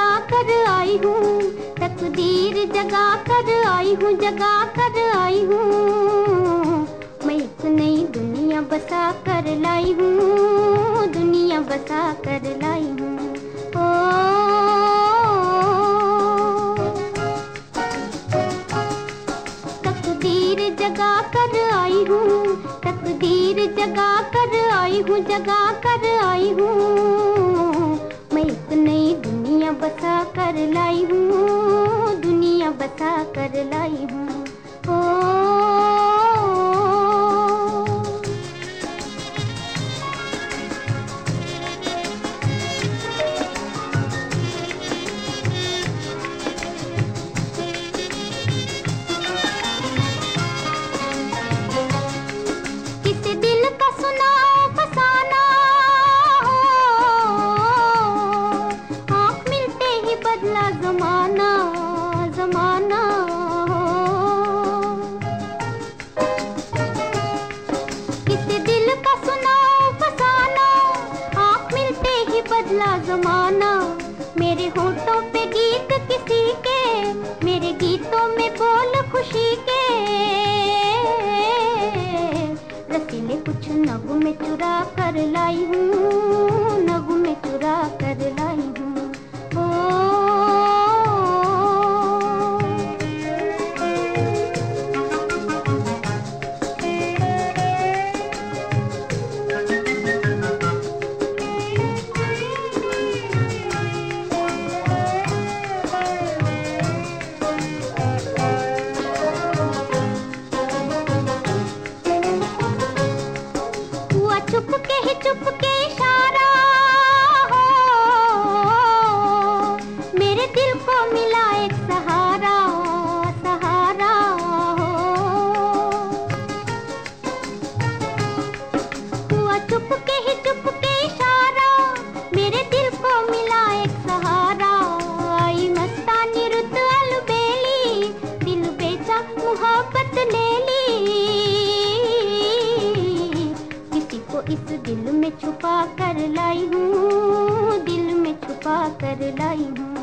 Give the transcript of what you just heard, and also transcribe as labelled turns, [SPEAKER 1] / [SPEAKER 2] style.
[SPEAKER 1] बसा कर आई हूँ, तकदीर जगा कर आई हूँ, जगा कर आई हूँ। मैं एक नई दुनिया बसा कर लाई हूँ, दुनिया बसा कर लाई हूँ। तकदीर जगा कर आई हूँ, तकदीर जगा कर आई हूँ, जगा कर आई हूँ। बदला जमाना। मेरे होठों पे गीत किसी के, मेरे गीतों में बोल खुशी के। रसीले कुछ नगमे चुरा कर लाई हूँ। में छुपा कर लाई हूँ दिल में छुपा कर लाई हूँ।